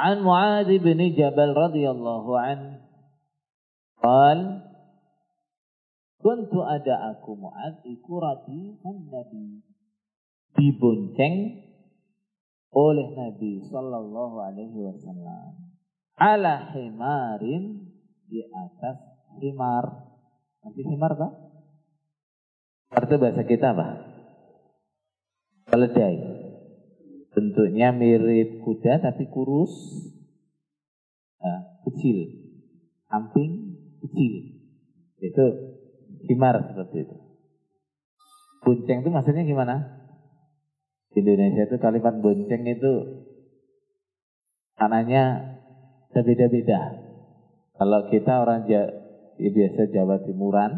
عن معاذ بن جبل رضي الله عنه قال كنت أدعك معاذ إكرتي النبي dibonceng oleh Nabi Sallallahu Alaihi Wasallam ala himarin di atas himar. Nanti himar pak? Arti bahasa kita apa? Keledai. Bentuknya mirip kuda tapi kurus, nah, kecil, samping kecil. Itu himar seperti itu. Bonceng itu maksudnya gimana? Di Indonesia itu kalimat bonceng itu anaknya berbeda-beda. Kalau kita orang ya, biasa Jawa Timuran,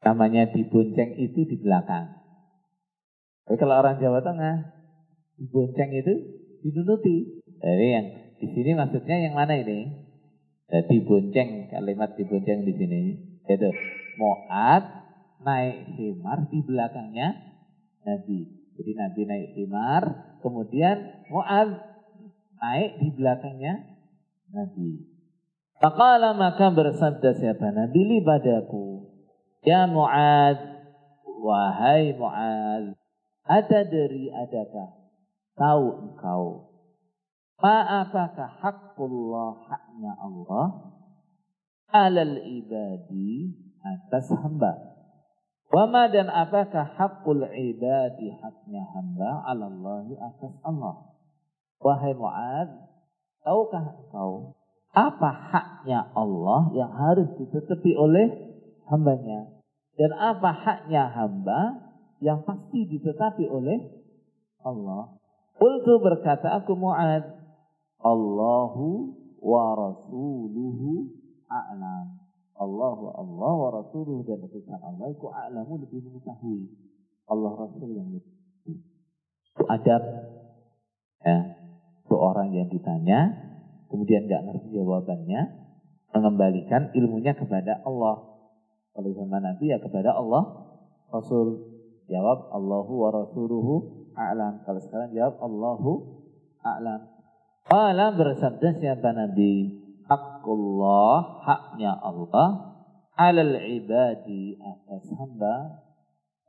namanya dibonceng itu di belakang. Tapi kalau orang Jawa Tengah, dibonceng itu dinunuti. Jadi yang di sini maksudnya yang mana ini? Jadi bonceng kalimat dibonceng di sini itu Mu'ad naik himar di belakangnya Nabi. Jadi Nabi naik himar, kemudian Mu'ad naik di belakangnya Nabi. Faqala maka bersabda siapa Nabi li padaku, Ya Mu'ad, wahai Mu'ad, ada dari adakah tahu engkau apakah haqqullah haknya Allah alal ibadi atas hamba. Wama dan apakah hakul ibadi haknya hamba Allah atas Allah? Wahai Mu'ad tahukah engkau apa haknya Allah yang harus ditetepi oleh hambanya? Dan apa haknya hamba yang pasti ditetapi oleh Allah. Qultu berkata aku Mu'ad, Allahu wa rasuluhu a'lam. Allahu Allah wa rasuluhu dan utusan Allah itu a'lamu lebih mengetahui. Allah Rasul yang lebih. Itu adab ya, seorang yang ditanya kemudian nggak ngerti jawabannya mengembalikan ilmunya kepada Allah. Kalau zaman Nabi ya kepada Allah Rasul. Jawab Allahu wa rasuluhu a'lam. Kalau sekarang jawab Allahu a'lam. Qala bersabda siapa Nabi? Hakullah, haknya Allah alal ibadi atas hamba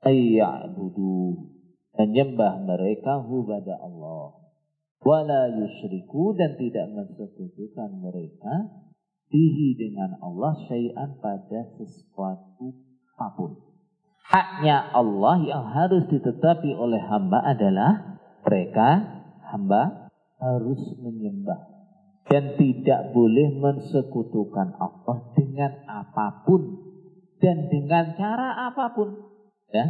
ayya'budu menyembah mereka kepada Allah wala yusyriku dan tidak mensekutukan mereka bihi dengan Allah syai'an pada sesuatu haknya Allah yang harus ditetapi oleh hamba adalah mereka hamba harus menyembah. Dan tidak boleh mensekutukan Allah dengan apa pun dan dengan cara apa pun ya.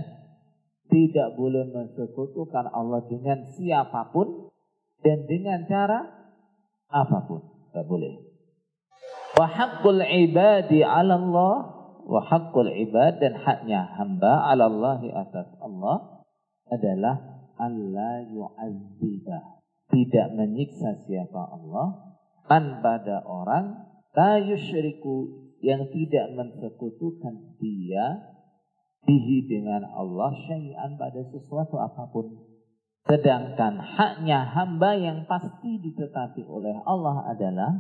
Tidak boleh mensekutukan Allah dengan siapa pun dan dengan cara apa pun. Tidak boleh. Wa haqqul ibadi 'ala Allah wa haqqul ibad dan haknya hamba 'ala Allah atas Allah adalah Allah yu'adzibah tidak menyiksa siapa Allah man pada orang la yusyriku yang tidak mensekutukan dia bihi dengan Allah syai'an pada sesuatu apa pun. Sedangkan haknya hamba yang pasti ditetapi oleh Allah adalah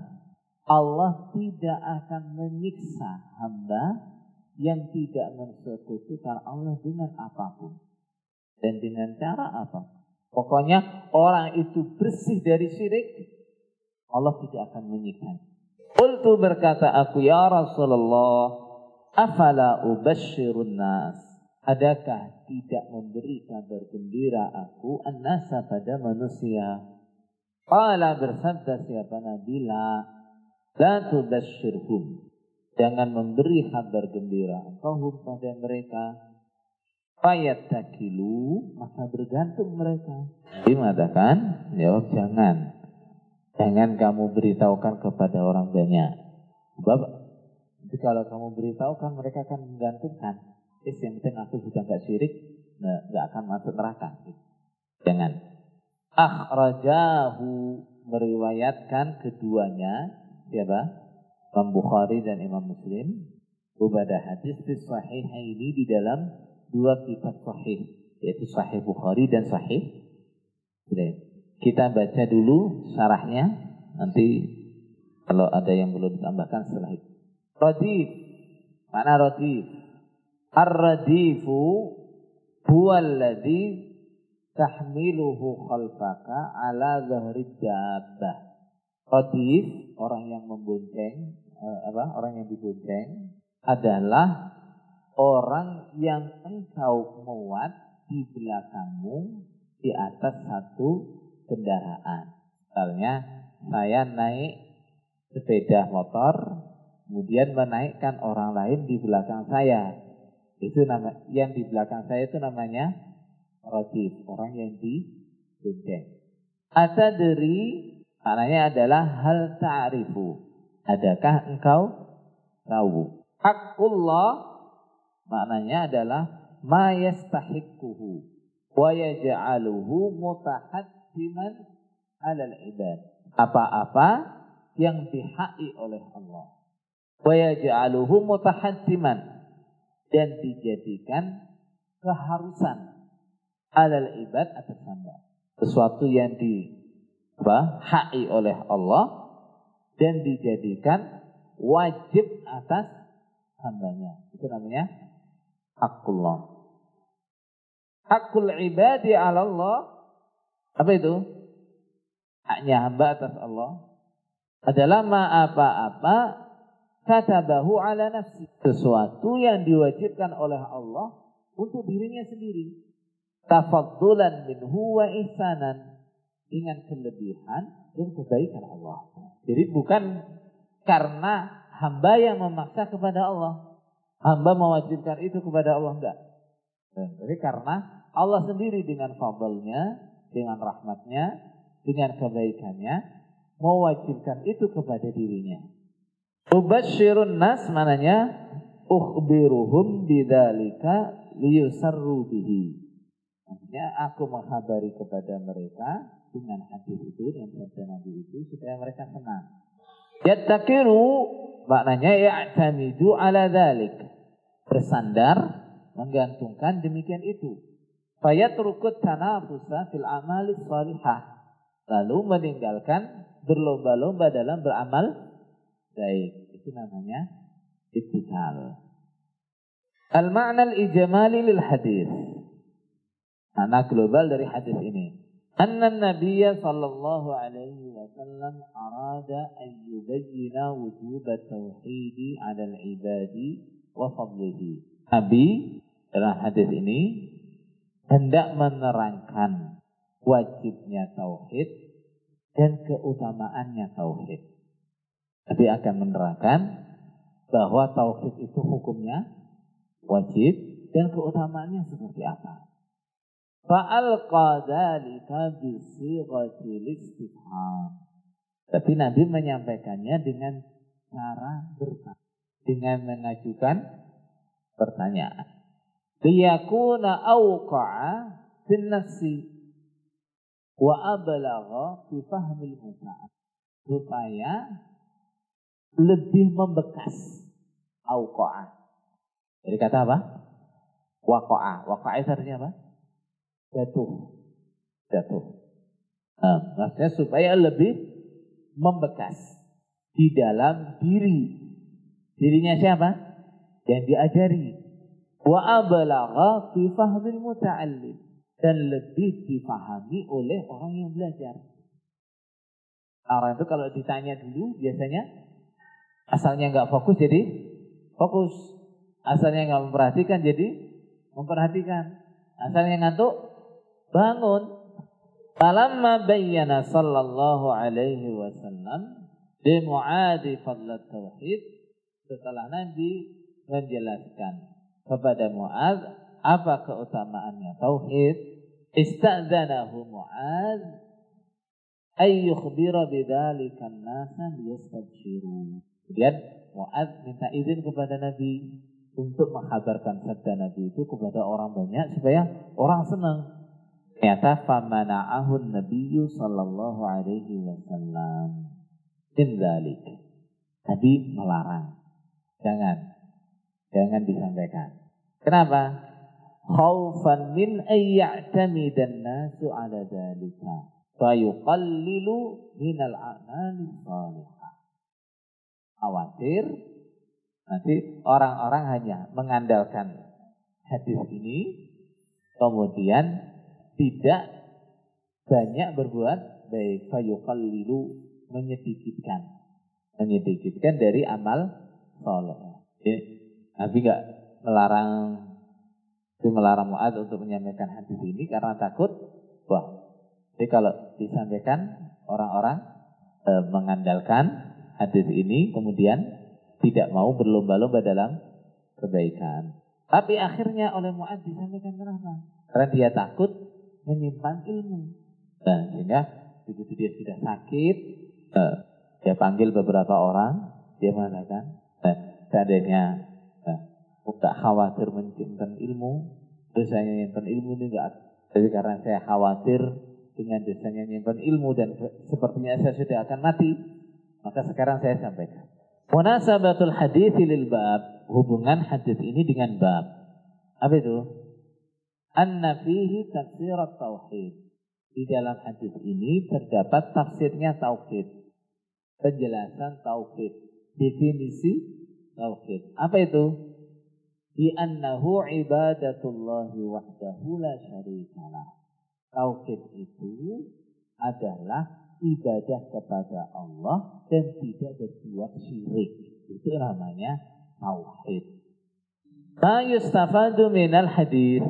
Allah tidak akan menyiksa hamba yang tidak mensekutukan Allah dengan apa pun. Dan dengan cara apa? Pokoknya orang itu bersih dari syirik, Allah tidak akan menyiksa. Qultu berkata aku ya Rasulullah, afala ubashirun nas? Adakah tidak memberi kabar gembira aku an-nasa pada manusia? Qala bersabda siapa Nabi la la Jangan memberi kabar gembira engkau pada mereka. Fayat takilu, maka bergantung mereka. Nabi mengatakan, jawab jangan. Jangan kamu beritahukan kepada orang banyak. Sebab kalau kamu beritahukan mereka akan menggantungkan. Is yang penting aku sudah nggak syirik, nggak akan masuk neraka. Jangan. Akhrajahu meriwayatkan keduanya siapa? Imam Bukhari dan Imam Muslim berbeda hadis di sahih ini di dalam dua kitab sahih yaitu Sahih Bukhari dan Sahih Kita baca dulu syarahnya Nanti kalau ada yang perlu ditambahkan setelah itu. Radif. Mana radif? Ar-radifu huwa alladhi tahmiluhu khalfaka ala zahri dabbah. Radif, orang yang membonceng, eh, apa? Orang yang dibonceng adalah orang yang engkau muat di belakangmu di atas satu kendaraan. Misalnya saya naik sepeda motor, kemudian menaikkan orang lain di belakang saya. Itu nama yang di belakang saya itu namanya rodif, orang yang dibonceng. Ada dari maknanya adalah hal ta'rifu. Adakah engkau tahu? Hakullah maknanya adalah ma yastahiquhu wa yaj'aluhu mutahaddiman 'alal ibad. Apa-apa yang dihai oleh Allah. Wa yaj'aluhu mutahaddiman dan dijadikan keharusan alal ibad atas hamba. Sesuatu yang di hak oleh Allah dan dijadikan wajib atas hambanya. Itu namanya hakullah. Hakul ibadi ala Allah. Apa itu? Haknya hamba atas Allah. Adalah ma apa-apa katabahu ala nafsi. Sesuatu yang diwajibkan oleh Allah untuk dirinya sendiri. Tafaddulan minhu wa ihsanan. Dengan kelebihan dan kebaikan Allah. Jadi bukan karena hamba yang memaksa kepada Allah. Hamba mewajibkan itu kepada Allah enggak. Jadi karena Allah sendiri dengan fadlnya, dengan rahmatnya, dengan kebaikannya, mewajibkan itu kepada dirinya. Ubashirun nas mananya ukhbiruhum bidzalika liyusarru bihi. Maksudnya aku menghabari kepada mereka dengan hadis itu dengan sabda Nabi itu supaya mereka senang. Yattakiru maknanya ya'tamidu ala dzalik. Bersandar menggantungkan demikian itu. Fayatrukut tanafusa fil amali salihah. Lalu meninggalkan berlomba-lomba dalam beramal baik. Itu namanya ittikal. Al-ma'na al-ijmali lil hadis. Makna global dari hadis ini. Anna Nabiya sallallahu alaihi wasallam arada an yubayyina wujub tauhid 'ala al-ibadi wa fadlihi. Nabi dalam hadis ini hendak menerangkan wajibnya tauhid dan keutamaannya tauhid. Nabi akan menerangkan bahwa tauhid itu hukumnya wajib dan keutamaannya seperti apa. Fa'al qadalika bisighatil istifham. Tapi Nabi menyampaikannya dengan cara bertanya, dengan mengajukan pertanyaan. Liyakuna awqa'a fin nafsi wa ablagha fi fahmil muta'ad. Supaya lebih membekas. Auqa'ah. Jadi kata apa? Waqa'ah itu artinya apa? Jatuh. Jatuh. Nah, maksudnya supaya lebih membekas di dalam diri. Dirinya siapa? Yang diajari. Wa abalagha fi fahmil muta'allim. Dan lebih difahami oleh orang yang belajar. Orang itu kalau ditanya dulu biasanya Asalnya nggak fokus jadi fokus. Asalnya nggak memperhatikan jadi memperhatikan. Asalnya ngantuk bangun. Falamma bayyana sallallahu alaihi wasallam di mu'adi fadlat tauhid setelah Nabi menjelaskan kepada Mu'ad apa keutamaannya tauhid istadzanahu Mu'ad ay yukhbira bidzalika an-nasa liyastabshiru Kemudian Mu'ad minta izin kepada Nabi untuk menghabarkan sabda Nabi itu kepada orang banyak supaya orang senang. Ternyata famana'ahun Nabi sallallahu alaihi wasallam. Min Nabi melarang. Jangan. Jangan disampaikan. Kenapa? Khaufan min ayya'tamidan nasu ala dalika. fayuqallilu minal a'mali salihah. Khawatir nanti orang-orang hanya mengandalkan hadis ini kemudian tidak banyak berbuat baik fayuqallilu menyedikitkan menyedikitkan dari amal soleh. Ya. Nabi nggak melarang itu melarang Mu'ad untuk menyampaikan hadis ini karena takut wah jadi kalau disampaikan orang-orang e, mengandalkan hadis ini kemudian tidak mau berlomba-lomba dalam kebaikan. Tapi akhirnya oleh Mu'ad disampaikan kenapa? Karena dia takut menyimpan ilmu. Dan sehingga begitu dia sudah sakit, e, dia panggil beberapa orang, dia mengatakan, eh, seandainya eh, tak khawatir menyimpan ilmu, dosanya menyimpan ilmu ini enggak. Jadi karena saya khawatir dengan dosanya menyimpan ilmu dan sepertinya saya sudah akan mati, maka sekarang saya sampaikan. Munasabatul hadis lil bab, hubungan hadis ini dengan bab. Apa itu? Anna fihi tafsir tauhid. Di dalam hadis ini terdapat tafsirnya tauhid penjelasan tauhid. Definisi tauhid. Apa itu? Di annahu ibadatullahi wahdahu la syarikalah. Tauhid itu adalah ibadah kepada Allah dan tidak berbuat syirik. Itu namanya tauhid. Ma yustafadu minal hadis.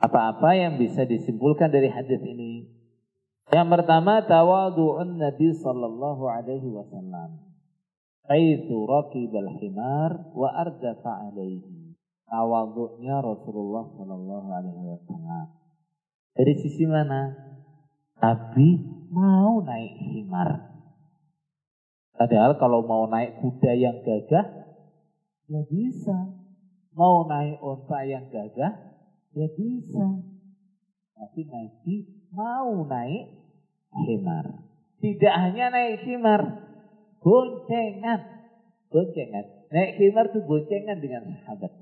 Apa-apa yang bisa disimpulkan dari hadis ini? Yang pertama tawadu'un Nabi sallallahu alaihi wasallam. Haitsu raqibal himar wa ardafa alaihi. Tawadu'nya Rasulullah sallallahu alaihi wasallam. Dari sisi mana? Nabi mau naik himar. Padahal kalau mau naik kuda yang gagah, ya bisa. Mau naik onta yang gagah, ya bisa. Tapi Nabi mau naik himar. Tidak hanya naik himar, boncengan. Boncengan. Naik himar itu boncengan dengan sahabat.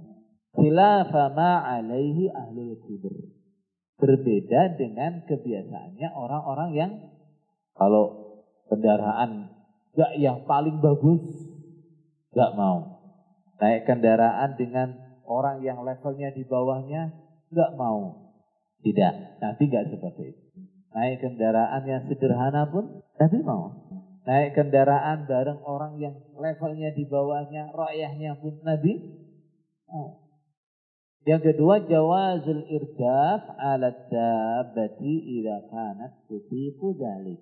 Khilafa ma alaihi ahlul kubur. Berbeda dengan kebiasaannya orang-orang yang kalau kendaraan gak yang paling bagus, gak mau. Naik kendaraan dengan orang yang levelnya di bawahnya, gak mau. Tidak, nanti gak seperti itu. Naik kendaraan yang sederhana pun Nabi mau. Naik kendaraan bareng orang yang levelnya di bawahnya, rakyahnya pun Nabi mau. Yang kedua jawazul irdaf ala dabbati idza kanat tutiqu dzalik.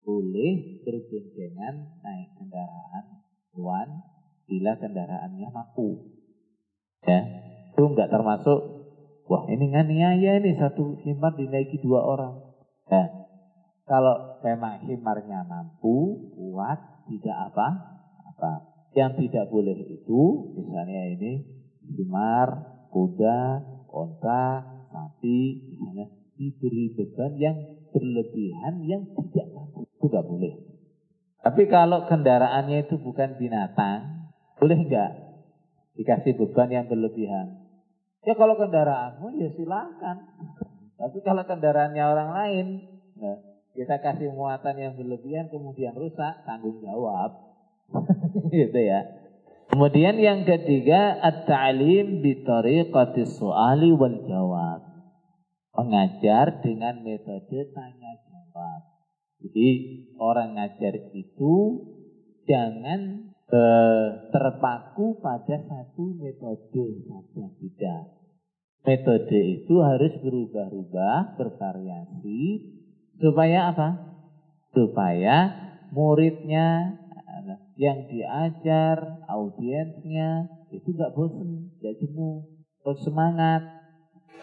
Boleh berboncengan naik kendaraan tuan bila kendaraannya mampu. Ya, itu enggak termasuk Wah ini nganiaya ini satu himar dinaiki dua orang. Nah, kalau memang himarnya mampu, kuat, tidak apa, apa. Yang tidak boleh itu, misalnya ini himar, kuda, onta, sapi, misalnya diberi beban yang berlebihan yang tidak mampu. Itu nggak boleh. Tapi kalau kendaraannya itu bukan binatang, boleh nggak dikasih beban yang berlebihan? Ya kalau kendaraanmu ya silakan. Tapi kalau kendaraannya orang lain, nah, kita kasih muatan yang berlebihan kemudian rusak, tanggung jawab. gitu ya. Kemudian yang ketiga, at-ta'lim bi tariqati su'ali wal jawab. Mengajar dengan metode tanya jawab. Jadi orang ngajar itu jangan eh, terpaku pada satu metode saja tidak. Metode itu harus berubah-ubah, bervariasi supaya apa? Supaya muridnya yang diajar, audiensnya itu nggak bosan, nggak jenuh, terus semangat.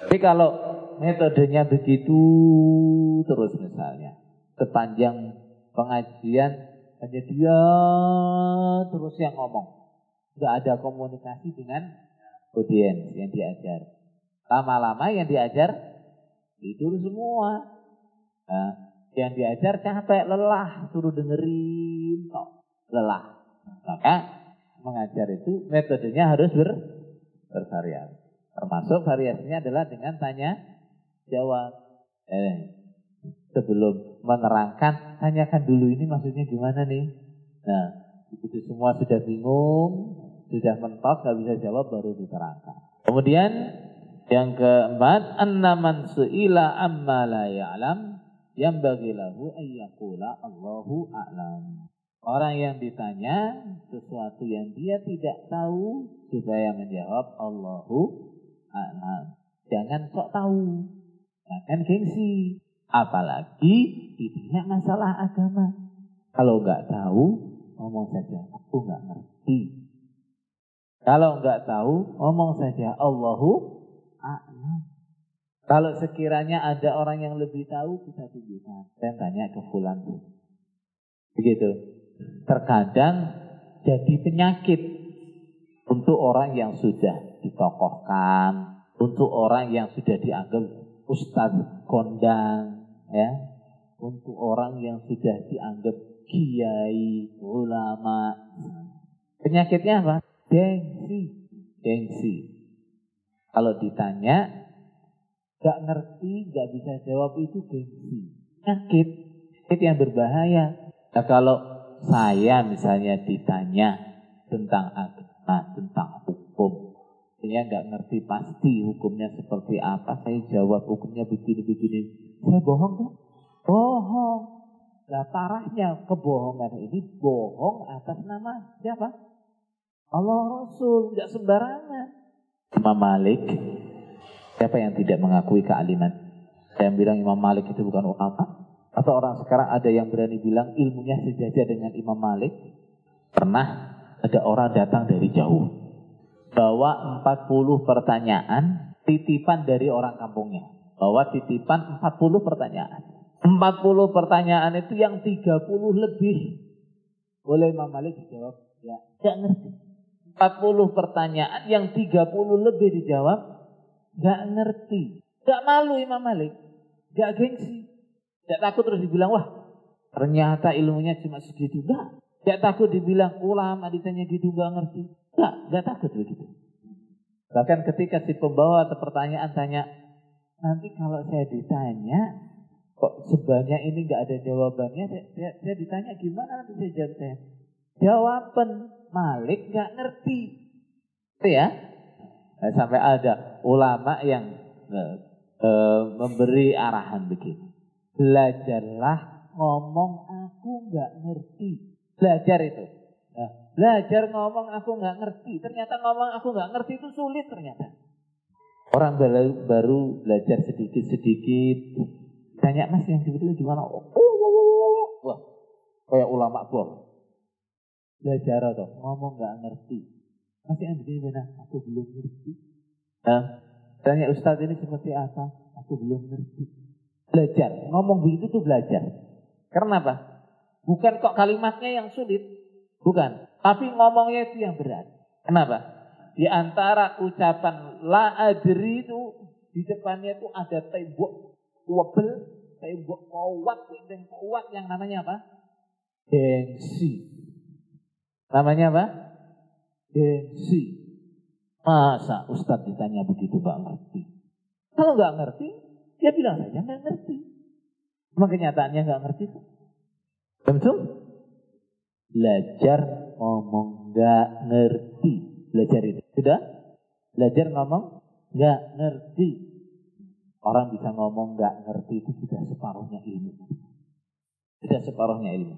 Tapi kalau metodenya begitu terus misalnya sepanjang pengajian hanya dia terus yang ngomong. Tidak ada komunikasi dengan audiens yang diajar. Lama-lama yang diajar tidur semua. Nah, yang diajar capek, lelah, suruh dengerin kok. Lelah. Maka mengajar itu metodenya harus ber, bervariasi. Termasuk variasinya adalah dengan tanya jawab. Eh, sebelum menerangkan, tanyakan dulu ini maksudnya gimana nih. Nah, itu semua sudah bingung, sudah mentok, nggak bisa jawab, baru diterangkan. Kemudian yang keempat, annaman su'ila amma la ya'lam yang bagilahu ayyakula Allahu a'lam. Orang yang ditanya sesuatu yang dia tidak tahu supaya menjawab Allahu a'lam. Jangan sok tahu. Jangan gengsi. Apalagi ditanya masalah agama. Kalau nggak tahu, ngomong saja, aku nggak ngerti. Kalau nggak tahu, ngomong saja, Allahu. Kalau sekiranya ada orang yang lebih tahu, kita tunjukkan. Dan tanya ke fulan. Begitu. Terkadang jadi penyakit untuk orang yang sudah ditokohkan, untuk orang yang sudah dianggap ustadz kondang, ya, untuk orang yang sudah dianggap kiai, ulama. Penyakitnya apa? Gengsi, gengsi. Kalau ditanya, gak ngerti, gak bisa jawab itu gengsi. Penyakit, itu yang berbahaya. Nah, kalau saya misalnya ditanya tentang agama, tentang hukum, saya nggak ngerti pasti hukumnya seperti apa. Saya jawab hukumnya begini-begini. Saya bohong tuh? Bohong. Nah parahnya kebohongan ini bohong atas nama siapa? Allah Rasul, nggak sembarangan. Imam Malik, siapa yang tidak mengakui kealiman? Saya bilang Imam Malik itu bukan ulama. Atau orang sekarang ada yang berani bilang ilmunya sejajar dengan Imam Malik. Pernah ada orang datang dari jauh bawa 40 pertanyaan titipan dari orang kampungnya. Bawa titipan 40 pertanyaan. 40 pertanyaan itu yang 30 lebih. Boleh Imam Malik dijawab? Ya, gak ngerti. 40 pertanyaan yang 30 lebih dijawab, gak ngerti. Gak malu Imam Malik. Gak gengsi. Gak takut terus dibilang, wah ternyata ilmunya cuma segitu. Gak. Gak takut dibilang ulama ditanya gitu gak ngerti. Enggak, enggak takut begitu. Bahkan ketika si pembawa atau pertanyaan tanya, nanti kalau saya ditanya, kok sebanyak ini enggak ada jawabannya, saya, saya, ditanya gimana nanti saya jawab saya. Jawaban Malik enggak ngerti. Itu ya. Nah, sampai ada ulama yang uh, uh, memberi arahan begini. Belajarlah ngomong aku enggak ngerti. Belajar itu. Nah, belajar ngomong aku nggak ngerti. Ternyata ngomong aku nggak ngerti itu sulit ternyata. Orang baru, baru belajar sedikit-sedikit. Tanya mas yang segitu gimana? Oh, oh, oh. Wah, kayak ulama bom. Belajar atau ngomong nggak ngerti. Masih yang begini mana? Aku belum ngerti. Nah, tanya Ustadz ini seperti apa? Aku belum ngerti. Belajar, ngomong begitu tuh belajar. Karena apa? Bukan kok kalimatnya yang sulit, Bukan. Tapi ngomongnya itu yang berat. Kenapa? Di antara ucapan la adri itu di depannya itu ada tembok wabel, tembok kuat, yang kuat yang namanya apa? Gengsi. Namanya apa? Gengsi. Masa Ustadz ditanya begitu gak ngerti? Kalau gak ngerti, dia bilang saja gak ngerti. Emang kenyataannya gak ngerti. Betul? belajar ngomong nggak ngerti. Belajar itu. Sudah? Belajar ngomong nggak ngerti. Orang bisa ngomong nggak ngerti itu sudah separuhnya ilmu. Sudah separuhnya ilmu.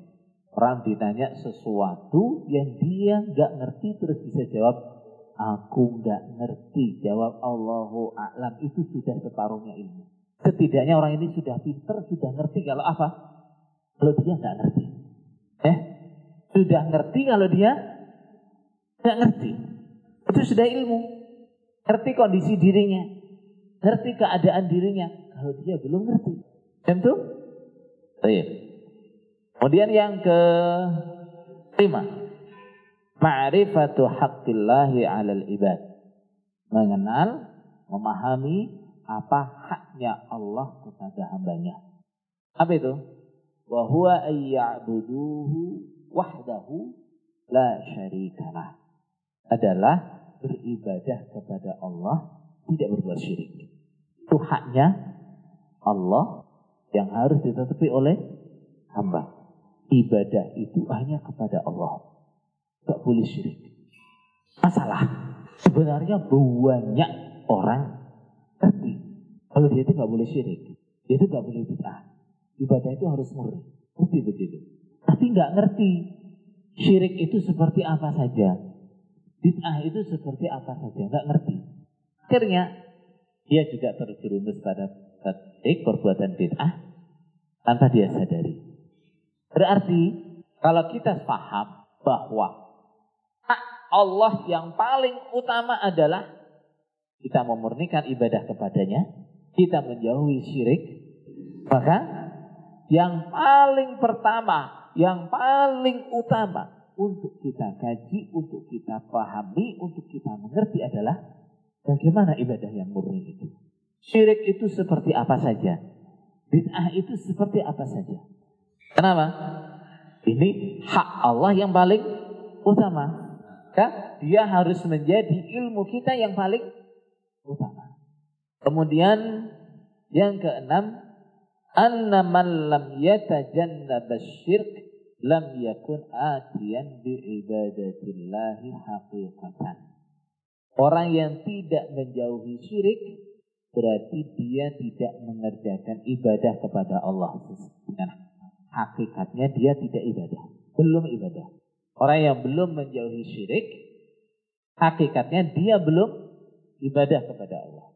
Orang ditanya sesuatu yang dia nggak ngerti terus bisa jawab aku nggak ngerti. Jawab Allahu a'lam itu sudah separuhnya ilmu. Setidaknya orang ini sudah pinter, sudah ngerti kalau apa? Kalau dia nggak ngerti. Eh, sudah ngerti kalau dia nggak ngerti. Itu sudah ilmu. Ngerti kondisi dirinya. Ngerti keadaan dirinya. Kalau dia belum ngerti. Tentu. Baik. Kemudian yang ke lima. Ma'rifatu haqqillahi alal ibad. Mengenal, memahami apa haknya Allah kepada hambanya. Apa itu? Wa huwa ayya'buduhu wahdahu la syarikalah adalah beribadah kepada Allah tidak berbuat syirik. Itu haknya Allah yang harus ditetapi oleh hamba. Ibadah itu hanya kepada Allah. Gak boleh syirik. Masalah. Sebenarnya banyak orang tapi kalau dia itu gak boleh syirik. Dia itu gak boleh bid'ah. Ibadah itu harus murni. Mesti begitu. Tapi gak ngerti syirik itu seperti apa saja. Bid'ah itu seperti apa saja. Gak ngerti. Akhirnya dia juga terjerumus pada ketik perbuatan bid'ah tanpa dia sadari. Berarti kalau kita paham bahwa Allah yang paling utama adalah kita memurnikan ibadah kepadanya, kita menjauhi syirik, maka yang paling pertama, yang paling utama untuk kita kaji, untuk kita pahami, untuk kita mengerti adalah Bagaimana ibadah yang murni itu? Syirik itu seperti apa saja? Bid'ah itu seperti apa saja? Kenapa? Ini hak Allah yang paling utama. Ya, dia harus menjadi ilmu kita yang paling utama. Kemudian yang keenam, anna man lam yatajannab syirk lam yakun atiyan bi ibadatillahi haqiqatan. Orang yang tidak menjauhi syirik berarti dia tidak mengerjakan ibadah kepada Allah. Dengan hakikatnya dia tidak ibadah. Belum ibadah. Orang yang belum menjauhi syirik, hakikatnya dia belum ibadah kepada Allah.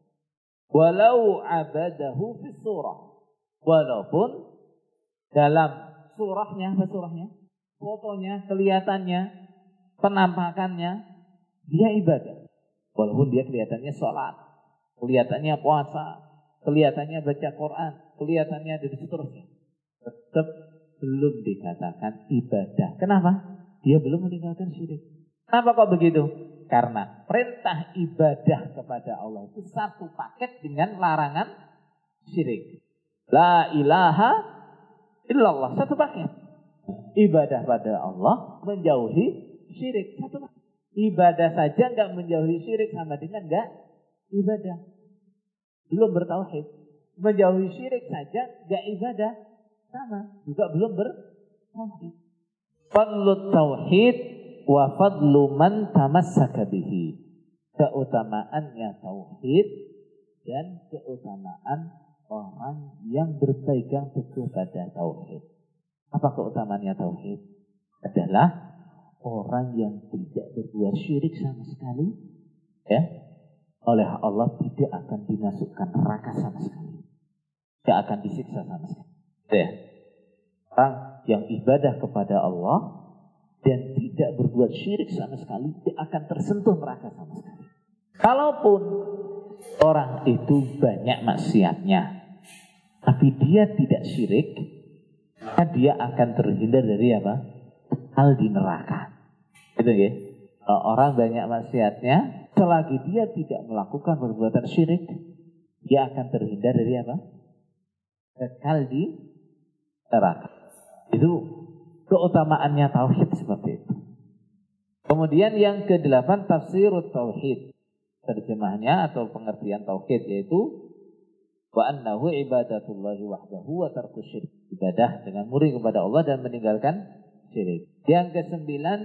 Walau abadahu fi surah. Walaupun dalam surahnya, apa surahnya? Fotonya, kelihatannya, penampakannya, dia ibadah. Walaupun dia kelihatannya sholat, kelihatannya puasa, kelihatannya baca Quran, kelihatannya dan seterusnya. Tetap belum dikatakan ibadah. Kenapa? Dia belum meninggalkan syirik. Kenapa kok begitu? Karena perintah ibadah kepada Allah itu satu paket dengan larangan syirik. La ilaha illallah. Satu paket. Ibadah pada Allah menjauhi syirik. Satu paket. Ibadah saja nggak menjauhi syirik sama dengan nggak ibadah. Belum bertauhid. Menjauhi syirik saja nggak ibadah sama. Juga belum bertauhid. Fadlu tauhid wa fadlu man tamassaka bihi. Keutamaannya tauhid dan keutamaan orang yang berpegang teguh pada tauhid. Apa keutamaannya tauhid? Adalah orang yang tidak berbuat syirik sama sekali, ya, oleh Allah tidak akan dimasukkan neraka sama sekali. Tidak akan disiksa sama sekali. Ya. Orang yang ibadah kepada Allah dan tidak berbuat syirik sama sekali, tidak akan tersentuh neraka sama sekali. Kalaupun orang itu banyak maksiatnya, tapi dia tidak syirik, maka dia akan terhindar dari apa? Hal di neraka. Itu ya. Orang banyak maksiatnya, selagi dia tidak melakukan perbuatan syirik, dia akan terhindar dari apa? Kekal di neraka. Itu keutamaannya tauhid seperti itu. Kemudian yang kedelapan tafsir tauhid. Terjemahnya atau pengertian tauhid yaitu wa annahu ibadatullahi wahdahu wa tarku. Ibadah dengan murni kepada Allah dan meninggalkan syirik. Yang kesembilan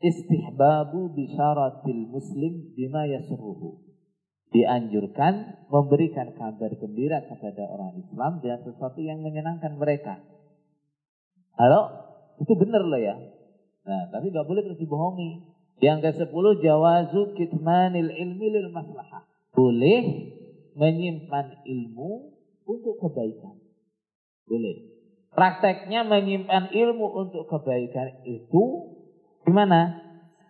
istihbabu bisyaratil muslim bima yasruhu. Dianjurkan memberikan kabar gembira kepada orang Islam dengan sesuatu yang menyenangkan mereka. Halo? Itu benar loh ya. Nah, tapi nggak boleh terus dibohongi. Yang ke sepuluh jawazu kitmanil ilmi lil maslahah. Boleh menyimpan ilmu untuk kebaikan. Boleh. Prakteknya menyimpan ilmu untuk kebaikan itu Gimana?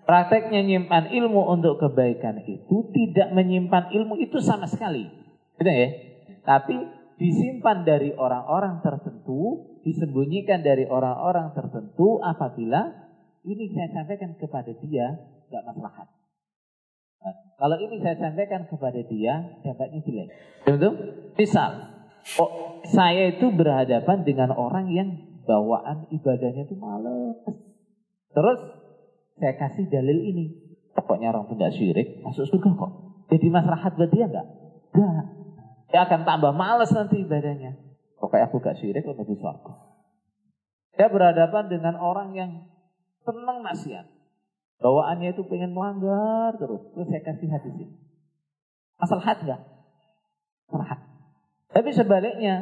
Prakteknya menyimpan ilmu untuk kebaikan itu tidak menyimpan ilmu itu sama sekali. Gitu ya? Tapi disimpan dari orang-orang tertentu, disembunyikan dari orang-orang tertentu apabila ini saya sampaikan kepada dia gak maslahat. Nah, kalau ini saya sampaikan kepada dia dampaknya jelek. Betul? Misal, oh, saya itu berhadapan dengan orang yang bawaan ibadahnya itu males. Terus saya kasih dalil ini. Pokoknya orang itu tidak syirik, masuk surga kok. Jadi masyarakat buat dia enggak? Enggak. Dia akan tambah males nanti ibadahnya. Pokoknya aku gak syirik, aku di surga. Saya berhadapan dengan orang yang senang maksiat. Bawaannya itu pengen melanggar terus. Terus saya kasih hati sini. Asal hat enggak? Maslahat. Tapi sebaliknya,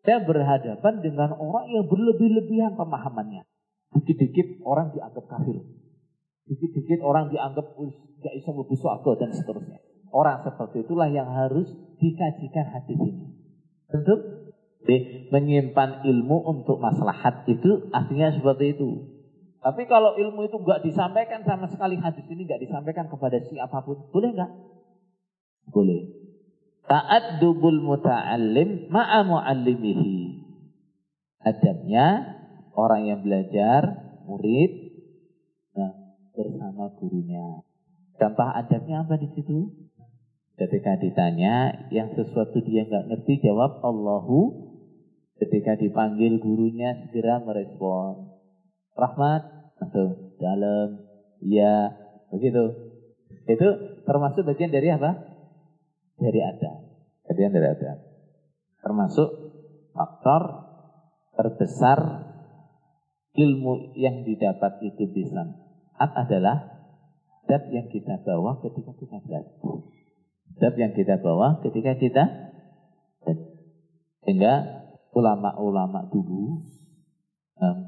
saya berhadapan dengan orang yang berlebih-lebihan pemahamannya. Dikit-dikit orang dianggap kafir. Dikit-dikit orang dianggap gak bisa lebih dan seterusnya. Orang seperti itulah yang harus dikajikan hati ini. Tentu menyimpan ilmu untuk maslahat itu artinya seperti itu. Tapi kalau ilmu itu nggak disampaikan sama sekali hadis ini nggak disampaikan kepada siapa pun, boleh nggak? Boleh. Ta'addubul muta'allim ma'a mu'allimihi. Adabnya orang yang belajar, murid, nah, bersama gurunya. Contoh adabnya apa di situ? Ketika ditanya yang sesuatu dia nggak ngerti jawab Allahu. Ketika dipanggil gurunya segera merespon. Rahmat langsung dalam ya begitu. Itu termasuk bagian dari apa? Dari adab. Bagian dari adab. Termasuk faktor terbesar ilmu yang didapat itu bisa adalah adab yang kita bawa ketika kita belajar. Adab yang kita bawa ketika kita sehingga ulama-ulama dulu um,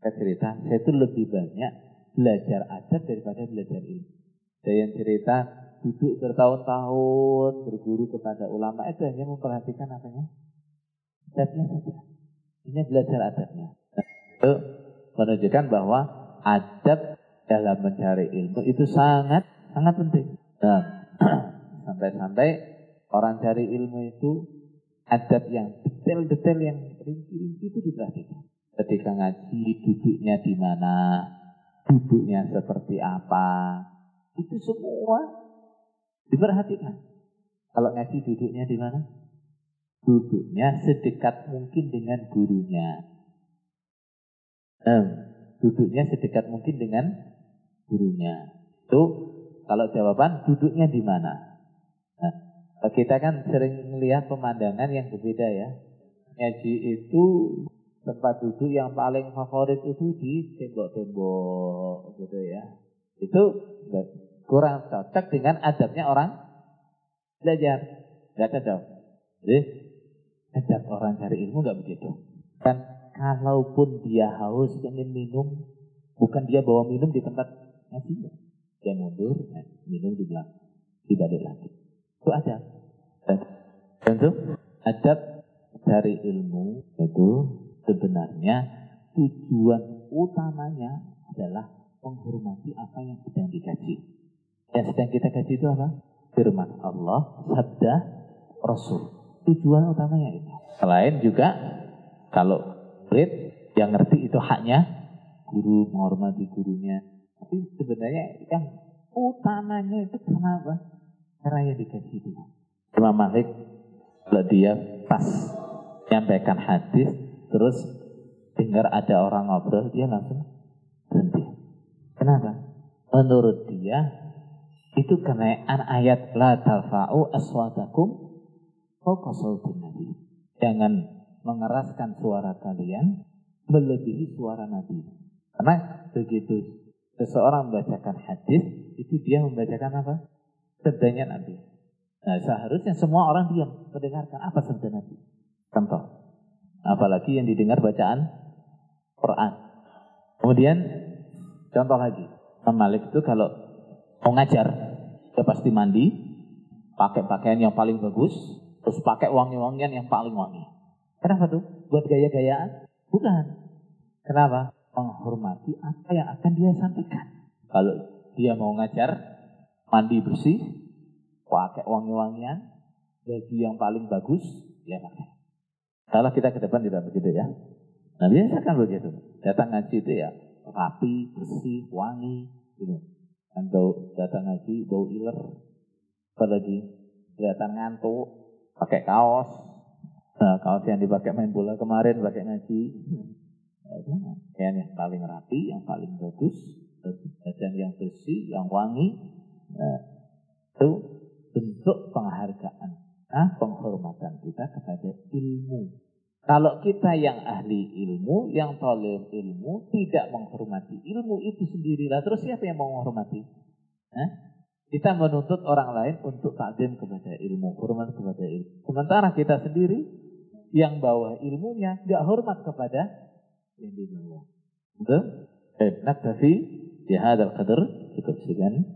saya cerita saya itu lebih banyak belajar adab daripada belajar ilmu. Saya yang cerita duduk bertahun-tahun berguru kepada ulama itu hanya memperhatikan apanya adabnya saja. Ini belajar adabnya. Itu menunjukkan bahwa adab dalam mencari ilmu itu sangat sangat penting. Nah, Sampai-sampai orang cari ilmu itu adab yang detail-detail yang rinci-rinci itu diperhatikan. Ketika ngaji duduknya di mana, duduknya seperti apa, itu semua diperhatikan. Kalau ngaji duduknya di mana? Duduknya sedekat mungkin dengan gurunya. Hmm, duduknya sedekat mungkin dengan gurunya. Itu kalau jawaban duduknya di mana? Nah, kita kan sering melihat pemandangan yang berbeda ya. Ngaji itu tempat duduk yang paling favorit itu di tembok-tembok gitu ya. Itu kurang cocok dengan adabnya orang belajar. Gak cocok. Jadi adab orang cari ilmu gak begitu. Kan kalaupun dia haus ingin minum, bukan dia bawa minum di tempat ngaji. Dia mundur, minum di belakang, tidak lagi. Itu adab. Tentu adab dari ilmu itu sebenarnya tujuan utamanya adalah menghormati apa yang sedang dikaji. Yang sedang kita kaji itu apa? Firman Allah, sabda Rasul. Tujuan utamanya itu. Selain juga kalau murid yang ngerti itu haknya guru menghormati gurunya. Tapi sebenarnya yang utamanya itu kenapa? Raya dikasih dia. Imam Malik kalau dia pas menyampaikan hadis terus dengar ada orang ngobrol dia langsung berhenti. Kenapa? Menurut dia itu kenaikan ayat la tarfa'u aswatakum fawqa nabi. Jangan mengeraskan suara kalian melebihi suara Nabi. Karena begitu seseorang membacakan hadis, itu dia membacakan apa? Sabdanya Nabi. Nah, seharusnya semua orang diam mendengarkan apa sabda Nabi. Contoh. Apalagi yang didengar bacaan Quran. Kemudian contoh lagi. Imam Malik itu kalau mau ngajar, dia pasti mandi, pakai pakaian yang paling bagus, terus pakai wangi-wangian yang paling wangi. Kenapa tuh? Buat gaya-gayaan? Bukan. Kenapa? Menghormati apa yang akan dia sampaikan. Kalau dia mau ngajar, mandi bersih, pakai wangi-wangian, baju yang paling bagus, ya pakai. Kalau kita ke depan tidak begitu ya. Nah biasa kan begitu. Datang ngaji itu ya rapi, bersih, wangi, gitu. Dan bau datang ngaji bau iler, apalagi kelihatan ngantuk, pakai kaos. Nah, kaos yang dipakai main bola kemarin pakai ngaji. Nah, yang paling rapi, yang paling bagus, dan yang bersih, yang wangi, Nah, itu bentuk penghargaan. ah, penghormatan kita kepada ilmu. Kalau kita yang ahli ilmu, yang tolong ilmu, tidak menghormati ilmu itu sendirilah. Terus siapa yang menghormati? Hah? Kita menuntut orang lain untuk takdim kepada ilmu, hormat kepada ilmu. Sementara kita sendiri yang bawa ilmunya gak hormat kepada yang di bawah. Betul? Baik, naktafi di hadal qadar cukup sekian.